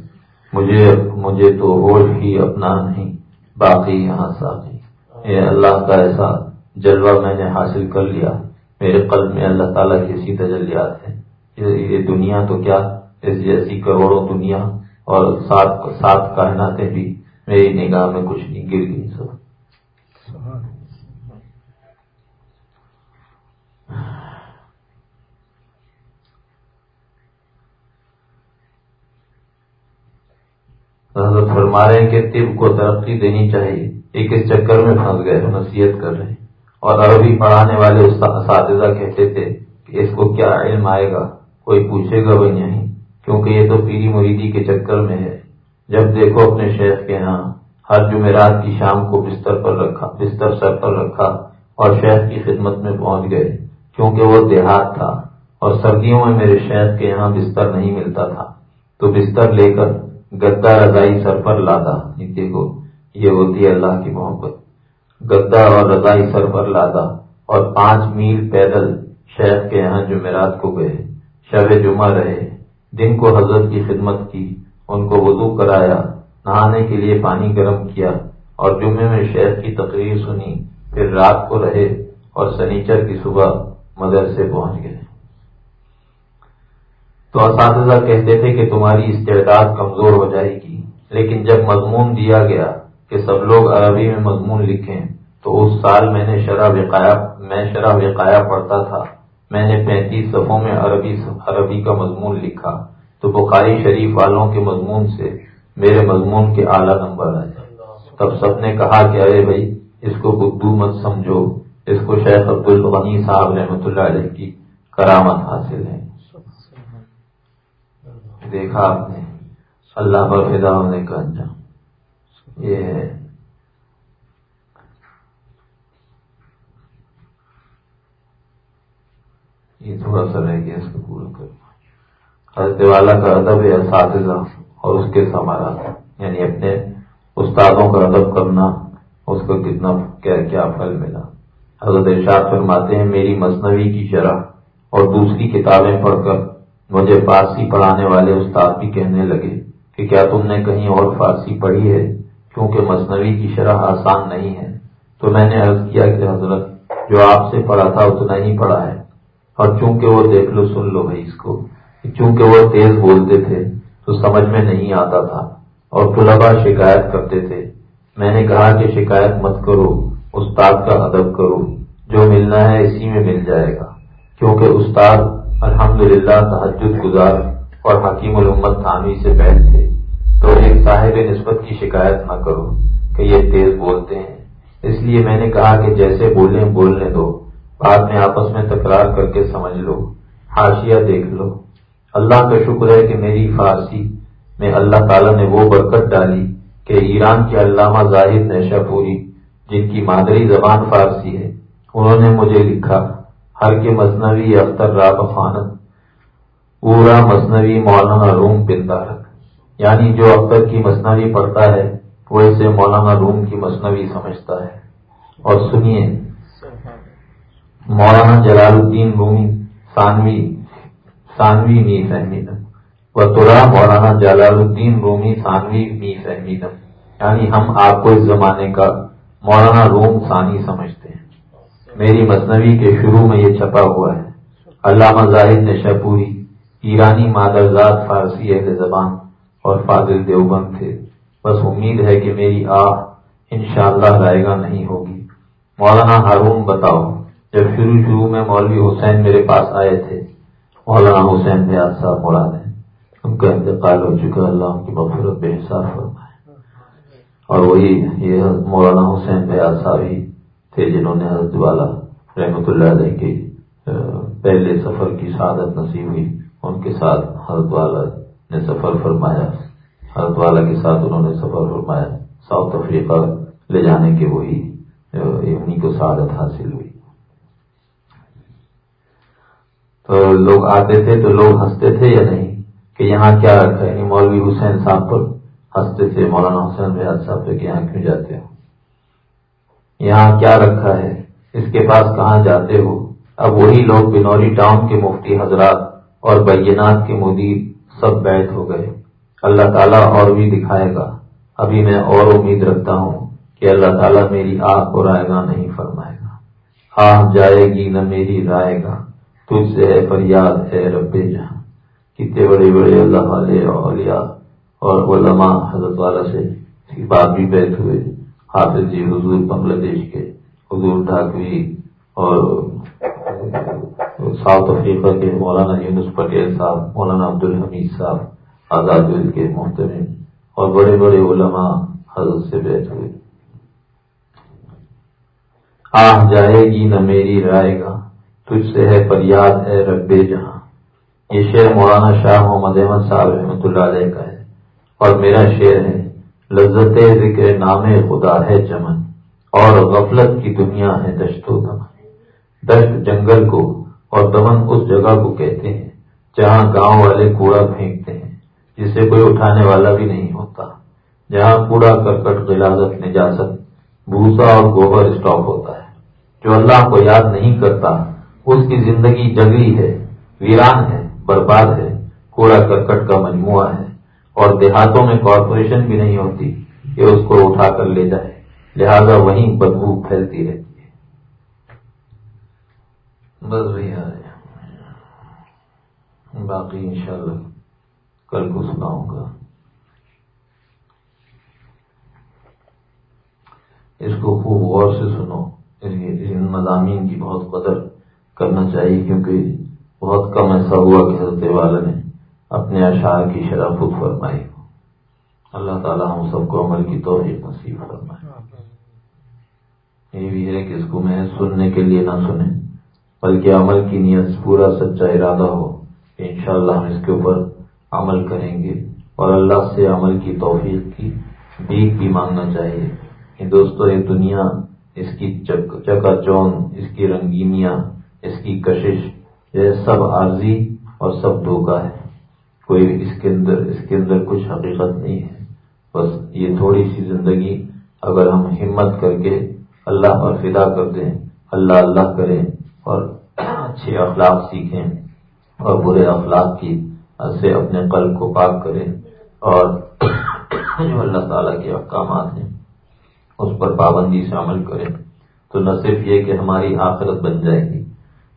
A: مجھے مجھے تو ہوش ہی اپنا نہیں، باقی یہاں ساتھی اے اللہ کا ایسا جلوہ میں نے حاصل کر لیا۔ میرے قلب میں اللہ تعالیٰ کی ایسی تجلیات ہیں۔ یہ دنیا تو کیا اس جیسی کروڑوں دنیا اور سات سات کائناتیں بھی میری نگاہ میں کچھ نہیں گر گئی سب۔ حضرت فرما رہے ہیں کہ طب کو ترقی دینی چاہیے۔ ایک اس چکر میں پھنس گئے، نصیحت کر رہے ہیں۔ اور عربی پڑھانے والے اساتذہ کہتے تھے کہ اس کو کیا علم آئے گا؟ کوئی پوچھے گا بھی نہیں، کیونکہ یہ تو پیری مریدی کے چکر میں ہے۔ جب دیکھو اپنے شیخ کے ہاں ہر جمعرات کی شام کو بستر پر رکھا، بستر سر پر رکھا اور شیخ کی خدمت میں پہنچ گئے، کیونکہ وہ دیہات تھا اور سردیوں میں میرے شیخ کے یہاں بستر نہیں ملتا تھا۔ تو بستر لے کر گدا رضائی سر پر لادا۔ دیکھو، یہ ہوتی ہے اللہ کی محبت۔ گدا اور رضائی سر پر لادا اور پانچ میل پیدل شیخ کے یہاں جمعرات کو گئے۔ شب جمعہ رہے۔ دن کو حضرت کی خدمت کی، ان کو وضو کرایا، نہانے کے لیے پانی گرم کیا اور جمعے میں شیخ کی تقریر سنی۔ پھر رات کو رہے اور سنیچر کی صبح مدرسے پہنچ گئے۔ تو اساتذہ کہتے تھے کہ تمہاری استعداد کمزور ہو جائے گی، لیکن جب مضمون دیا گیا کہ سب لوگ عربی میں مضمون لکھیں۔ تو اس سال میں نے شرح وقایا میں شرح وقایا پڑھتا تھا۔ میں نے پینتیس صفوں میں عربی عربی کا مضمون لکھا۔ تو بخاری شریف والوں کے مضمون سے میرے مضمون کے اعلیٰ نمبر آئے۔ تب سب نے کہا کہ ارے بھائی، اس کو بدو مت سمجھو۔ اس کو شیخ عبد الغنی صاحب رحمۃ اللہ علیہ کی کرامت حاصل ہے۔ دیکھا آپ نے۔ اللہ پر فدا ہونے کا انجام۔ یہ ہے۔ یہ تھوڑا سا رہ گیا اس کو پورا کر۔ حضرت والا کا ادب ہے اساتذہ اور اس کے سمارا یعنی اپنے استادوں کا ادب کرنا، اس کو کتنا کیا کیا پھل ملا۔ حضرت ارشاد فرماتے ہیں، میری مصنوعی کی شرح اور دوسری کتابیں پڑھ کر مجھے فارسی پڑھانے والے استاد بھی کہنے لگے کہ کیا تم نے کہیں اور فارسی پڑھی ہے؟ کیونکہ مصنوعی کی شرح آسان نہیں ہے، تو میں نے عرض کیا کہ حضرت، جو آپ سے پڑھا تھا اتنا ہی پڑھا ہے۔ اور چونکہ وہ دیکھ لو، سن لو بھائی اس کو۔ چونکہ وہ تیز بولتے تھے، تو سمجھ میں نہیں آتا تھا۔ اور طلبا شکایت کرتے تھے۔ میں نے کہا کہ شکایت مت کرو، استاد کا ادب کرو۔ جو ملنا ہے اسی میں مل جائے گا۔ کیونکہ استاد الحمد للہ تحجد گزار اور حکیم الامت تھانوی سے بیٹھ تھے صاحب نسبت کی شکایت نہ کرو کہ یہ تیز بولتے ہیں۔ اس لیے میں نے کہا کہ جیسے بولیں، بولنے دو۔ بعد میں آپس میں تکرار کر کے سمجھ لو۔ حاشیہ دیکھ لو۔ اللہ کا شکر ہے کہ میری فارسی میں اللہ تعالیٰ نے وہ برکت ڈالی کہ ایران کے علامہ ظاہر نیشا پوری، جن کی مادری زبان فارسی ہے، انہوں نے مجھے لکھا۔ ہر کے مصنوعی اختر راب فانت پورا مصنوعی مولانا روم پندارت۔ یعنی جو اختر کی مصنوعی پڑھتا ہے، وہ اسے مولانا روم کی مصنوعی سمجھتا ہے۔ اور سنیے، مولانا جلال الدین رومی ثانوی ثانوی می فہمیدم و ترا مولانا جلال الدین رومی ثانوی می فہمیدم یعنی ہم آپ کو اس زمانے کا مولانا روم ثانی سمجھتے ہیں۔ میری مصنوعی کے شروع میں یہ چھپا ہوا ہے۔ علامہ ظاہر نے شپوری ایرانی مادرزاد فارسی اہل زبان۔ اور فاضل دیوبند تھے۔ بس امید ہے کہ میری آہ انشاءاللہ رائے گا نہیں ہوگی۔ مولانا ہارون بتاؤ، جب شروع شروع میں مولوی حسین میرے پاس آئے تھے، مولانا حسین نیاز صاحب مراد ہیں۔ ان کا انتقال ہو چکا، اللہ ان کی مغفرت بے حساب فرمائے۔ اور وہی یہ مولانا حسین نیاز صاحب ہی تھے جنہوں نے حضرت والا رحمۃ اللہ علیہ کی پہلے سفر کی سعادت نصیب ہوئی۔ ان کے ساتھ حضرت والا نے سفر فرمایا۔ حضرت والا کے ساتھ انہوں نے سفر فرمایا۔ ساؤتھ افریقہ لے جانے کے وہی انہیں کو سعادت حاصل ہوئی۔ تو لوگ آتے تھے تو لوگ ہنستے تھے یا نہیں؟ کہ یہاں کیا رکھا ہے؟ مولوی حسین صاحب پر ہنستے تھے۔ مولانا حسین ریاض صاحب پہ کہ یہاں کیوں جاتے ہو؟ یہاں کیا رکھا ہے؟ اس کے پاس کہاں جاتے ہو؟ اب وہی لوگ بنوری ٹاؤن کے مفتی حضرات اور بینات کے مدیر سب بیٹھ ہو گئے۔ اللہ تعالیٰ اور بھی دکھائے گا۔ ابھی میں اور امید رکھتا ہوں کہ اللہ تعالیٰ میری آہ کو رائے گا نہیں فرمائے گا۔ آہ جائے گی نہ میری رائے گا۔ تجھ سے ہے فریاد ہے رب جہاں۔ کتنے بڑے بڑے اللہ والے اولیاء اور علماء حضرت والا سے بات بھی بیٹھ ہوئے۔ حافظ جی حضور بنگلہ دیش کے حضور ڈھاکوی اور ساؤتھ افریقہ کے مولانا یونس پٹیل صاحب، مولانا عبد الحمید صاحب، آزاد کے محترم اور بڑے بڑے علماء حضرت سے بیٹھ ہوئے۔ آ جائے گی نہ میری رائے گا تجھ سے ہے فریاد ہے رب جہاں۔ یہ شعر مولانا شاہ محمد احمد صاحب رحمۃ اللہ علیہ کا ہے اور میرا شعر ہے، لذت ذکر نام خدا ہے چمن اور غفلت کی دنیا ہے دشت و دمن۔ دشت جنگل کو اور دمن اس جگہ کو کہتے ہیں جہاں گاؤں والے کوڑا پھینکتے ہیں، جسے کوئی اٹھانے والا بھی نہیں ہوتا۔ جہاں کوڑا، کرکٹ، غلازت نجازت بھوسا اور گوبر اسٹاک ہوتا ہے۔ جو اللہ کو یاد نہیں کرتا، اس کی زندگی جنگلی ہے، ویران ہے، برباد ہے۔ کوڑا، کرکٹ کا مجموعہ ہے۔ اور دیہاتوں میں کارپوریشن بھی نہیں ہوتی کہ اس کو اٹھا کر لے جائے۔ لہذا وہیں بدبو پھیلتی رہتی۔ ہے بس بھیا باقی انشاءاللہ کل کو سناؤں گا۔ اس کو خوب غور سے سنو۔ ان مضامین کی بہت قدر کرنا چاہیے کیونکہ بہت کم ایسا ہوا کہ حضرت والا نے اپنے اشعار کی شرافت فرمائی۔ ہو اللہ تعالیٰ ہم سب کو عمل کی توفیق نصیب فرمائے۔ یہ بھی ہے کہ اس کو میں سننے کے لیے نہ سنیں۔ بلکہ عمل کی نیت پورا سچا ارادہ ہو انشاءاللہ ہم اس کے اوپر عمل کریں گے اور اللہ سے عمل کی توفیق کی بیک بھی مانگنا چاہیے کہ دوستو، یہ دنیا اس کی چکا چون، اس کی رنگینیاں، اس کی کشش، یہ سب عارضی اور سب دھوکا ہے۔ کوئی اس کے اندر، اس کے اندر کچھ حقیقت نہیں ہے۔ بس یہ تھوڑی سی زندگی اگر ہم ہمت کر کے اللہ پر فدا کر دیں، اللہ اللہ کریں اور اچھے اخلاق سیکھیں اور برے اخلاق کی سے اپنے قلب کو پاک کریں اور جو اللہ تعالیٰ کے احکامات ہیں اس پر پابندی سے عمل کریں تو نہ صرف یہ کہ ہماری آخرت بن جائے گی،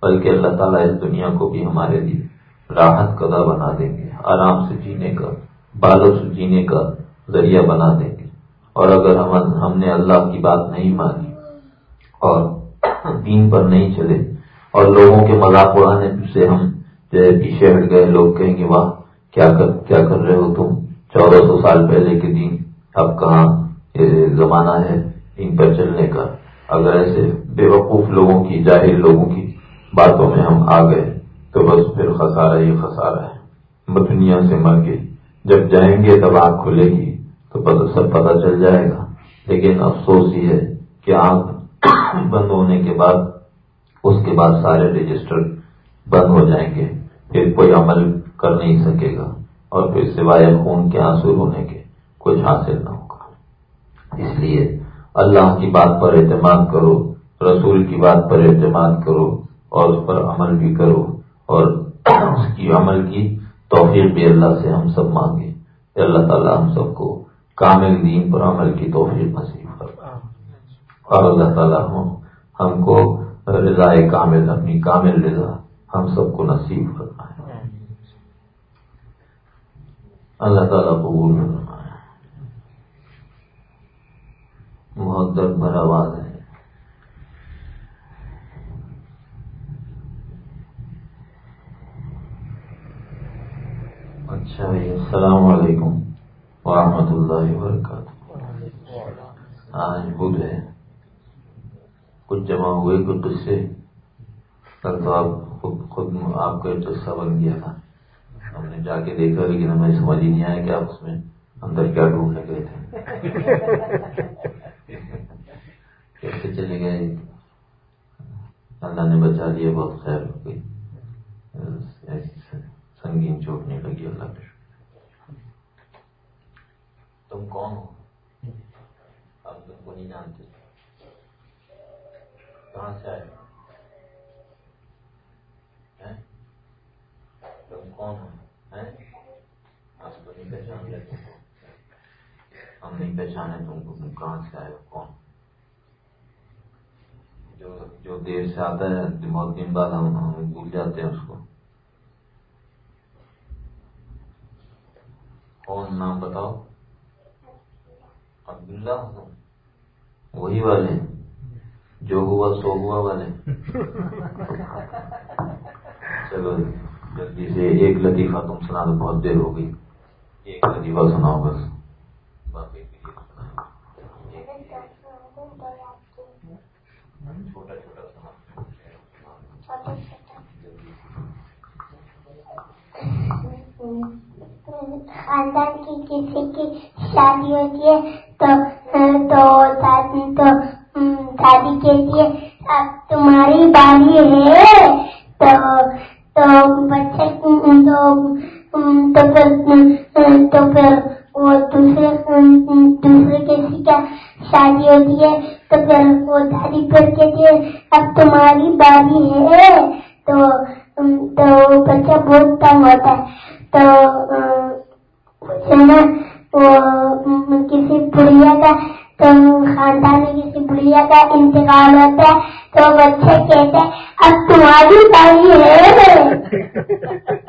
A: بلکہ اللہ تعالیٰ اس دنیا کو بھی ہمارے لیے راحت قدا بنا دیں گے، آرام سے جینے کا، بالوں سے جینے کا ذریعہ بنا دیں گے۔ اور اگر ہم ہم نے اللہ کی بات نہیں مانی اور دین پر نہیں چلے اور لوگوں کے مذاق اڑانے سے ہم جو پیچھے ہٹ گئے۔ لوگ کہیں گے، واہ، کیا کر کیا کر رہے ہو تم؟ چودہ سو سال پہلے کے دن اب کہاں زمانہ ہے ان پر چلنے کا؟ اگر ایسے بے وقوف لوگوں کی جاہر لوگوں کی باتوں میں ہم آ گئے، تو بس پھر خسارہ ہی خسارہ ہے۔ دنیا سے مر کے جب جائیں گے، تب آنکھ کھلے گی، تو سب پتہ چل جائے گا۔ لیکن افسوس یہ ہے کہ آنکھ بند ہونے کے بعد اس کے بعد سارے رجسٹر بند ہو جائیں گے پھر کوئی عمل کر نہیں سکے گا اور پھر سوائے خون کے آنسو ہونے کے کچھ حاصل نہ ہوگا۔ اس لیے اللہ کی بات پر اعتماد کرو رسول کی بات پر اعتماد کرو اور اس پر عمل بھی کرو اور اس کی عمل کی توفیق بھی اللہ سے ہم سب مانگے اللہ تعالیٰ ہم سب کو کامل دین پر عمل کی توفیق نصیب کر اور اللہ تعالیٰ ہم کو رضا کامل اپنی کامل رضا، ہم سب کو نصیب کرنا ہے اللہ تعالیٰ قبول فرمائے۔ بہت درد بھرا آواز ہے۔ اچھا السلام علیکم ورحمۃ اللہ وبرکاتہ۔ آج بدھ ہے۔ کچھ جمع ہوئے، کچھ قصے کل تو آپ خود خود آپ کا ایک قصہ بن گیا تھا۔ ہم نے جا کے دیکھا، لیکن ہمیں سمجھ ہی نہیں آیا کہ آپ اس میں اندر کیا ڈھونڈنے گئے تھے۔ کیسے چلے گئے؟ اللہ نے بچا دیا، بہت خیر ہو گئی۔ سنگین چوٹ نہیں لگی، اللہ کے تم کون ہو؟ اب تم کو نہیں جانتے۔ کہاں سے آئے تم کون ہو آج تو نہیں پہچان لیا تم کو ہم نہیں پہچانے تم کو تم کہاں سے آئے ہو، کون؟ جو جو دیر سے آتا ہے، بہت دن بعد ہم بھول جاتے ہیں اس کو۔ کون نام بتاؤ؟ عبداللہ وہی والے ہیں۔ جو ہوا سو ہوا والے۔ چلو جی، جلدی سے ایک لطیفہ تم سنا تو بہت دیر ہو گئی۔ ایک لطیفہ سناؤ بس۔ باقی چھوٹا چھوٹا
B: خاندان کی کسی کی شادی ہوتی ہے تو تو شادی کے لیے اب تمہاری باری ہے، تو تو بچے، تو تو پھر تو پھر وہ دوسرے دوسرے کسی کا شادی ہوتی ہے، تو پھر وہ دادی پھر کہتی ہے، اب تمہاری باری ہے، تو تو بچہ بہت تنگ ہوتا ہے، تو نا وہ، کسی بڑھیا کا خاندان میں کسی بڑھیا کا انتقال ہوتا ہے تو بچے کہتے ہیں، اب تمہاری باری ہے۔ (laughs)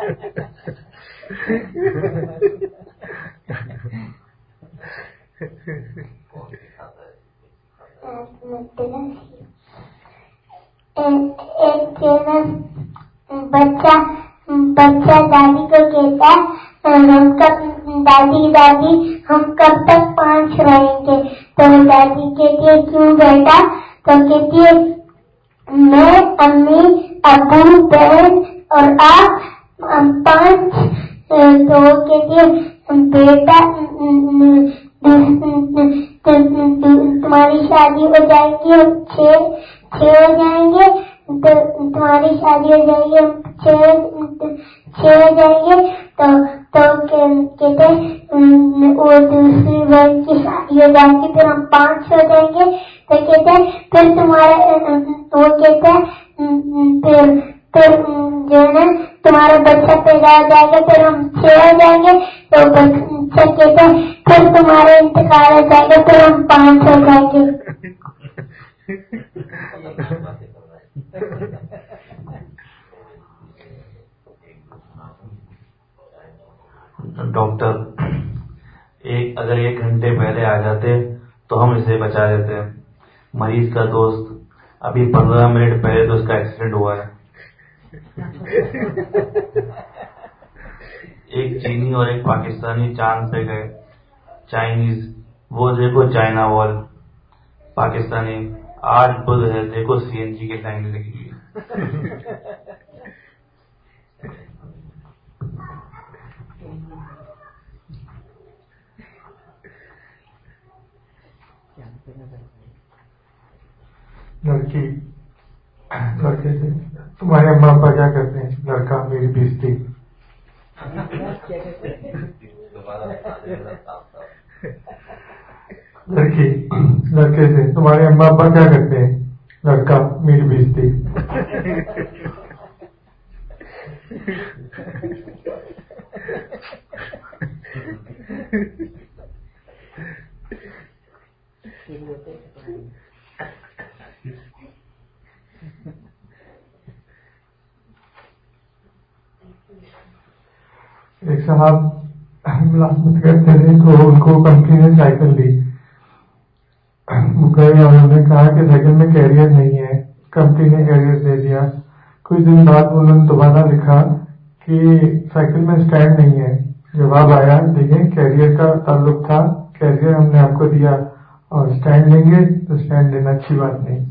C: دوست، ابھی پندرہ منٹ پہلے تو اس کا ایکسیڈنٹ ہوا ہے۔ ایک چینی اور ایک پاکستانی چاند پہ گئے۔ چائنیز، وہ دیکھو چائنا وال۔ پاکستانی، آج بدھ ہے، دیکھو سی این جی کے لائن لگی
D: لڑکی۔ لڑکے سے۔ تمہارے اما ابا کیا کرتے ہیں؟ لڑکا میری بیستی۔ لڑکی۔ لڑکے سے۔ تمہارے اما ابا کیا کرتے ہیں؟ لڑکا میری بیستی۔ ایک صاحب ملازمت کرتے تھے تو ان کو کمپنی نے سائیکل دی۔ گئے اور انہوں نے کہا کہ سائیکل میں کیریئر نہیں ہے، کمپنی نے کیریئر دے دیا۔ کچھ دن بعد انہوں نے دوبارہ لکھا کہ سائیکل میں اسٹینڈ نہیں ہے۔ جواب آیا، دیکھیں، کیریئر کا تعلق تھا، کیریئر ہم نے آپ کو دیا اور اسٹینڈ لیں گے تو اسٹینڈ لینا اچھی بات نہیں۔